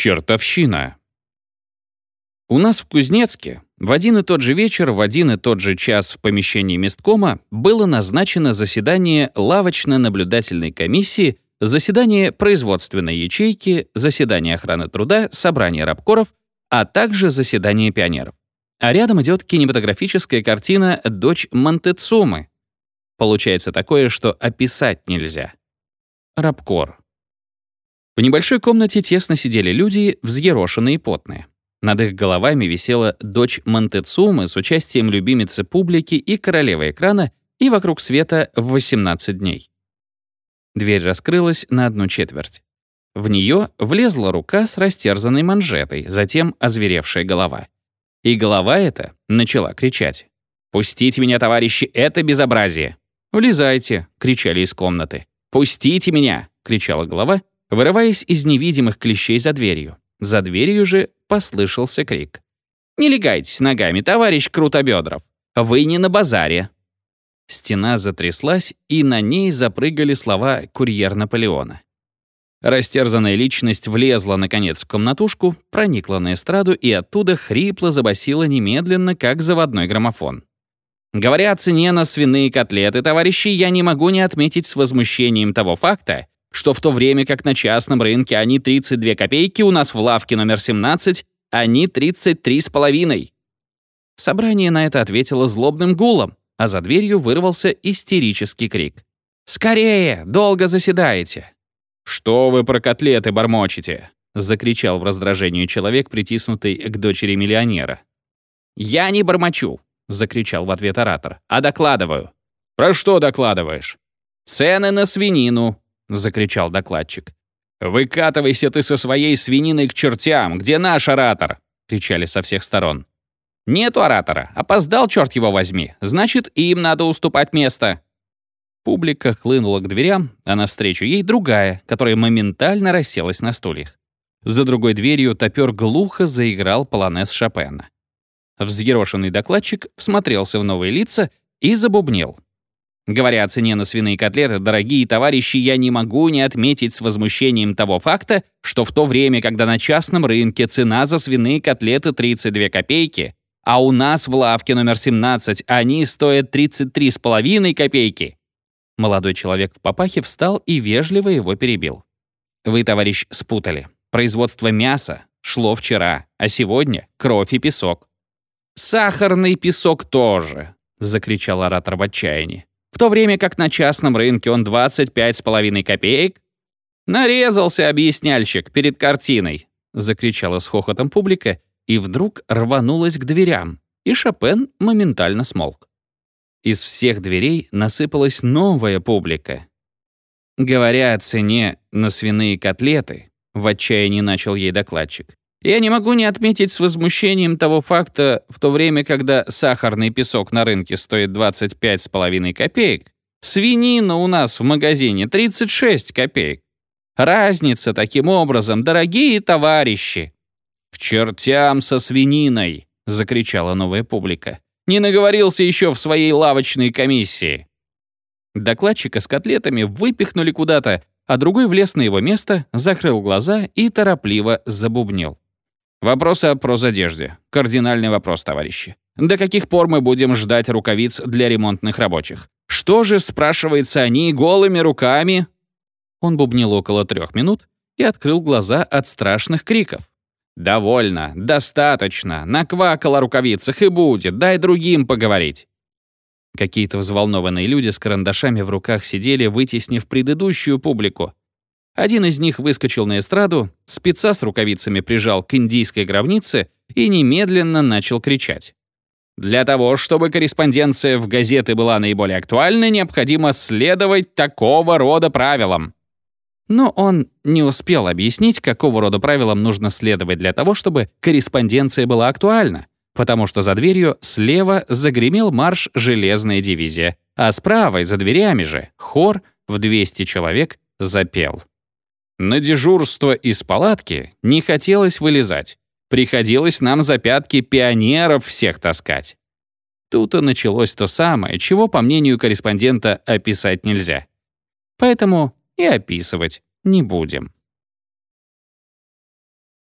Чертовщина. У нас в Кузнецке в один и тот же вечер, в один и тот же час в помещении месткома было назначено заседание лавочно-наблюдательной комиссии, заседание производственной ячейки, заседание охраны труда, собрание рабкоров, а также заседание пионеров. А рядом идет кинематографическая картина «Дочь Монтецумы». Получается такое, что описать нельзя. Рабкор. В небольшой комнате тесно сидели люди, взъерошенные и потные. Над их головами висела дочь Монтецумы с участием любимицы публики и королевы экрана и вокруг света в 18 дней. Дверь раскрылась на одну четверть. В нее влезла рука с растерзанной манжетой, затем озверевшая голова. И голова эта начала кричать. «Пустите меня, товарищи, это безобразие!» «Влезайте!» — кричали из комнаты. «Пустите меня!» — кричала голова, вырываясь из невидимых клещей за дверью. За дверью же послышался крик. «Не легайтесь ногами, товарищ Крутобедров! Вы не на базаре!» Стена затряслась, и на ней запрыгали слова «Курьер Наполеона». Растерзанная личность влезла, наконец, в комнатушку, проникла на эстраду и оттуда хрипло забасила немедленно, как заводной граммофон. Говоря о цене на свиные котлеты, товарищи, я не могу не отметить с возмущением того факта, что в то время как на частном рынке они 32 копейки, у нас в лавке номер 17 они 33 с половиной. Собрание на это ответило злобным гулом, а за дверью вырвался истерический крик. «Скорее! Долго заседаете!» «Что вы про котлеты бормочете?» — закричал в раздражении человек, притиснутый к дочери миллионера. «Я не бормочу!» — закричал в ответ оратор. «А докладываю». «Про что докладываешь?» «Цены на свинину», — закричал докладчик. «Выкатывайся ты со своей свининой к чертям! Где наш оратор?» — кричали со всех сторон. «Нету оратора. Опоздал, черт его возьми. Значит, им надо уступать место». Публика хлынула к дверям, а навстречу ей другая, которая моментально расселась на стульях. За другой дверью топер глухо заиграл полонез Шопена. Взъерошенный докладчик всмотрелся в новые лица и забубнил. Говоря о цене на свиные котлеты, дорогие товарищи, я не могу не отметить с возмущением того факта, что в то время, когда на частном рынке цена за свиные котлеты 32 копейки, а у нас в лавке номер 17 они стоят 33,5 копейки. Молодой человек в папахе встал и вежливо его перебил. Вы, товарищ, спутали. Производство мяса шло вчера, а сегодня кровь и песок. «Сахарный песок тоже», — закричал оратор в отчаянии в то время как на частном рынке он 25,5 копеек. «Нарезался объясняльщик перед картиной!» — закричала с хохотом публика и вдруг рванулась к дверям, и Шопен моментально смолк. Из всех дверей насыпалась новая публика. Говоря о цене на свиные котлеты, в отчаянии начал ей докладчик, я не могу не отметить с возмущением того факта, в то время, когда сахарный песок на рынке стоит 25,5 копеек, свинина у нас в магазине 36 копеек. Разница таким образом, дорогие товарищи. «К чертям со свининой!» — закричала новая публика. «Не наговорился еще в своей лавочной комиссии!» Докладчика с котлетами выпихнули куда-то, а другой влез на его место, закрыл глаза и торопливо забубнил. Вопрос о прозодежде. Кардинальный вопрос, товарищи. До каких пор мы будем ждать рукавиц для ремонтных рабочих? Что же, спрашивается, они голыми руками? Он бубнил около трех минут и открыл глаза от страшных криков. «Довольно, достаточно, наквакал о рукавицах и будет, дай другим поговорить». Какие-то взволнованные люди с карандашами в руках сидели, вытеснив предыдущую публику, один из них выскочил на эстраду, спеца с рукавицами прижал к индийской гробнице и немедленно начал кричать. Для того, чтобы корреспонденция в газеты была наиболее актуальной, необходимо следовать такого рода правилам. Но он не успел объяснить, какого рода правилам нужно следовать для того, чтобы корреспонденция была актуальна, потому что за дверью слева загремел марш «Железная дивизия», а справа, за дверями же, хор в 200 человек запел. На дежурство из палатки не хотелось вылезать. Приходилось нам за пятки пионеров всех таскать. Тут и началось то самое, чего, по мнению корреспондента, описать нельзя. Поэтому и описывать не будем.